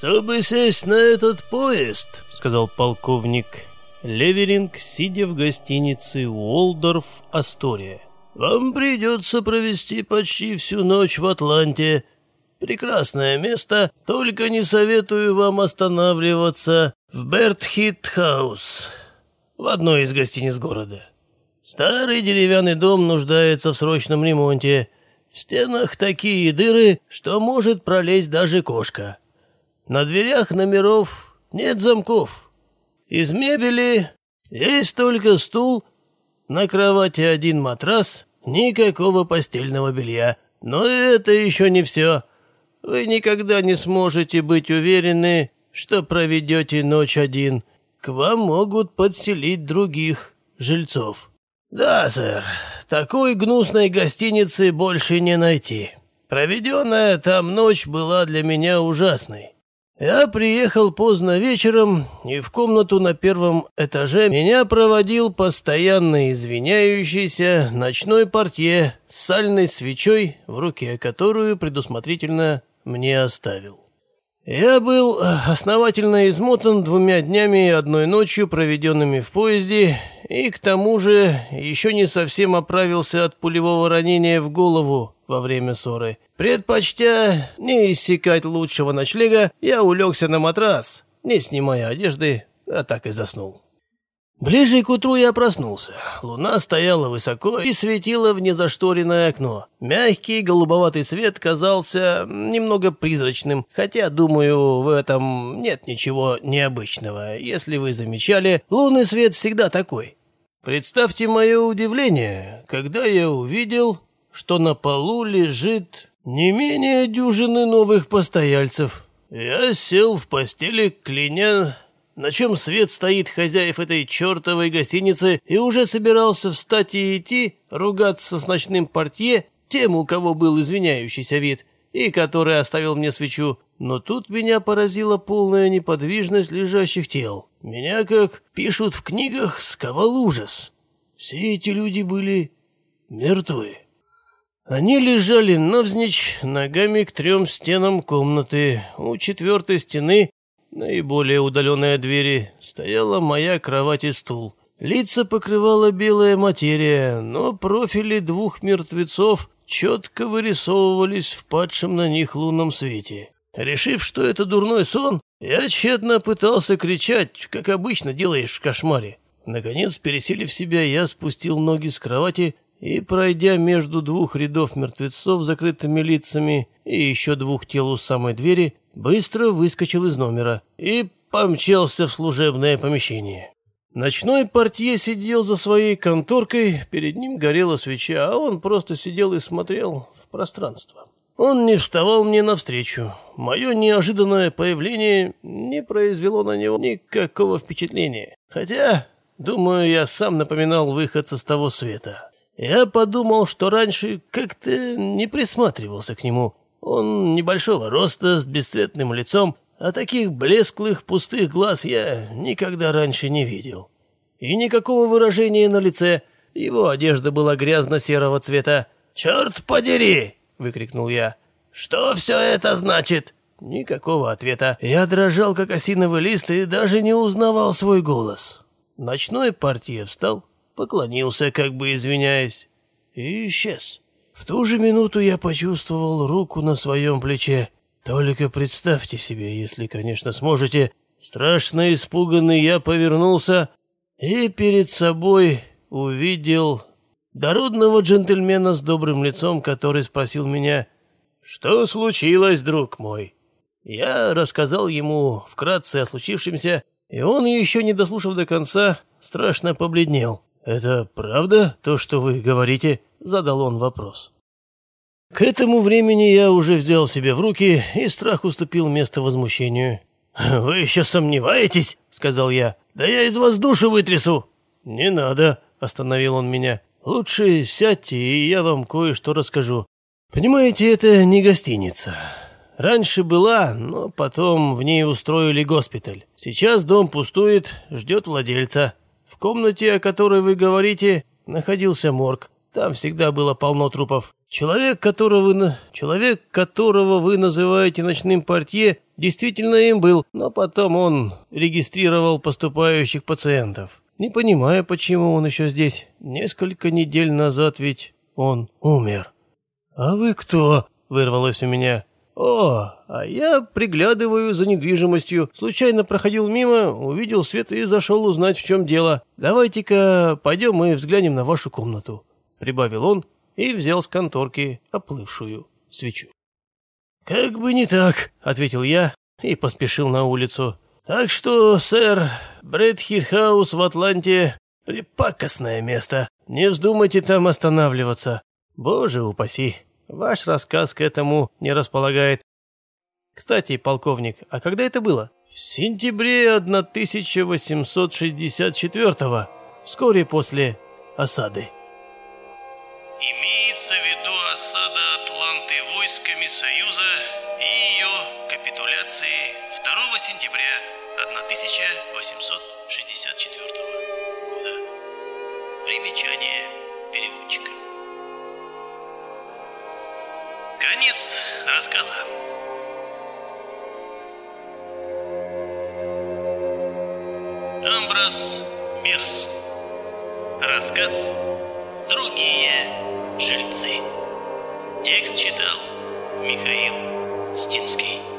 «Чтобы сесть на этот поезд», — сказал полковник Леверинг, сидя в гостинице Уолдорф Астория. «Вам придется провести почти всю ночь в Атланте. Прекрасное место, только не советую вам останавливаться в Бертхит-хаус, в одной из гостиниц города. Старый деревянный дом нуждается в срочном ремонте. В стенах такие дыры, что может пролезть даже кошка. На дверях номеров нет замков». Из мебели есть только стул, на кровати один матрас, никакого постельного белья. Но это еще не все. Вы никогда не сможете быть уверены, что проведете ночь один. К вам могут подселить других жильцов. Да, сэр, такой гнусной гостиницы больше не найти. Проведенная там ночь была для меня ужасной. Я приехал поздно вечером, и в комнату на первом этаже меня проводил постоянно извиняющийся ночной портье с сальной свечой в руке, которую предусмотрительно мне оставил. Я был основательно измотан двумя днями и одной ночью, проведенными в поезде, и к тому же еще не совсем оправился от пулевого ранения в голову во время ссоры. Предпочтя не иссякать лучшего ночлега, я улегся на матрас, не снимая одежды, а так и заснул. Ближе к утру я проснулся. Луна стояла высоко и светила в незашторенное окно. Мягкий голубоватый свет казался немного призрачным, хотя, думаю, в этом нет ничего необычного. Если вы замечали, лунный свет всегда такой. Представьте мое удивление, когда я увидел, что на полу лежит не менее дюжины новых постояльцев. Я сел в постели, кляня, на чем свет стоит хозяев этой чертовой гостиницы, и уже собирался встать и идти, ругаться с ночным портье, тем, у кого был извиняющийся вид, и который оставил мне свечу. Но тут меня поразила полная неподвижность лежащих тел. Меня, как пишут в книгах, сковал ужас. Все эти люди были мертвы. Они лежали навзничь ногами к трем стенам комнаты. У четвертой стены, наиболее удаленной от двери, стояла моя кровать и стул. Лица покрывала белая материя, но профили двух мертвецов четко вырисовывались в падшем на них лунном свете. Решив, что это дурной сон, я тщетно пытался кричать, как обычно делаешь в кошмаре. Наконец, пересилив себя, я спустил ноги с кровати и, пройдя между двух рядов мертвецов с закрытыми лицами и еще двух тел у самой двери, быстро выскочил из номера и помчался в служебное помещение. Ночной портье сидел за своей конторкой, перед ним горела свеча, а он просто сидел и смотрел в пространство. Он не вставал мне навстречу. Мое неожиданное появление не произвело на него никакого впечатления. Хотя, думаю, я сам напоминал выходца с того света. Я подумал, что раньше как-то не присматривался к нему. Он небольшого роста, с бесцветным лицом, а таких блесклых пустых глаз я никогда раньше не видел. И никакого выражения на лице. Его одежда была грязно-серого цвета. «Черт подери!» — выкрикнул я. «Что все это значит?» Никакого ответа. Я дрожал, как осиновый лист, и даже не узнавал свой голос. Ночной партия встал, поклонился, как бы извиняясь, и исчез. В ту же минуту я почувствовал руку на своем плече. Только представьте себе, если, конечно, сможете. Страшно испуганный я повернулся и перед собой увидел дородного джентльмена с добрым лицом, который спросил меня, «Что случилось, друг мой?» Я рассказал ему вкратце о случившемся, и он, еще не дослушав до конца, страшно побледнел. «Это правда, то, что вы говорите?» — задал он вопрос. К этому времени я уже взял себя в руки, и страх уступил место возмущению. «Вы еще сомневаетесь?» — сказал я. «Да я из вас душу вытрясу!» «Не надо», — остановил он меня. «Лучше сядьте, и я вам кое-что расскажу. Понимаете, это не гостиница. Раньше была, но потом в ней устроили госпиталь. Сейчас дом пустует, ждет владельца. В комнате, о которой вы говорите, находился морг. Там всегда было полно трупов. Человек, которого вы, человек, которого вы называете ночным портье, действительно им был, но потом он регистрировал поступающих пациентов. Не понимаю, почему он еще здесь. Несколько недель назад ведь он умер. «А вы кто?» – вырвалось у меня. «О, а я приглядываю за недвижимостью. Случайно проходил мимо, увидел свет и зашел узнать, в чем дело. Давайте-ка пойдем и взглянем на вашу комнату», – прибавил он и взял с конторки оплывшую свечу. «Как бы не так», — ответил я и поспешил на улицу. «Так что, сэр, Брэдхит-хаус в Атланте — препакостное место. Не вздумайте там останавливаться. Боже упаси, ваш рассказ к этому не располагает. Кстати, полковник, а когда это было? В сентябре 1864-го, вскоре после осады. Имеется в виду осада Атланты войсками Союза и ее капитуляции 2 сентября 1864 года. Примечание переводчика. Конец рассказа. Амброс Бирс. Рассказ «Другие жильцы». Текст читал Михаил Стинский.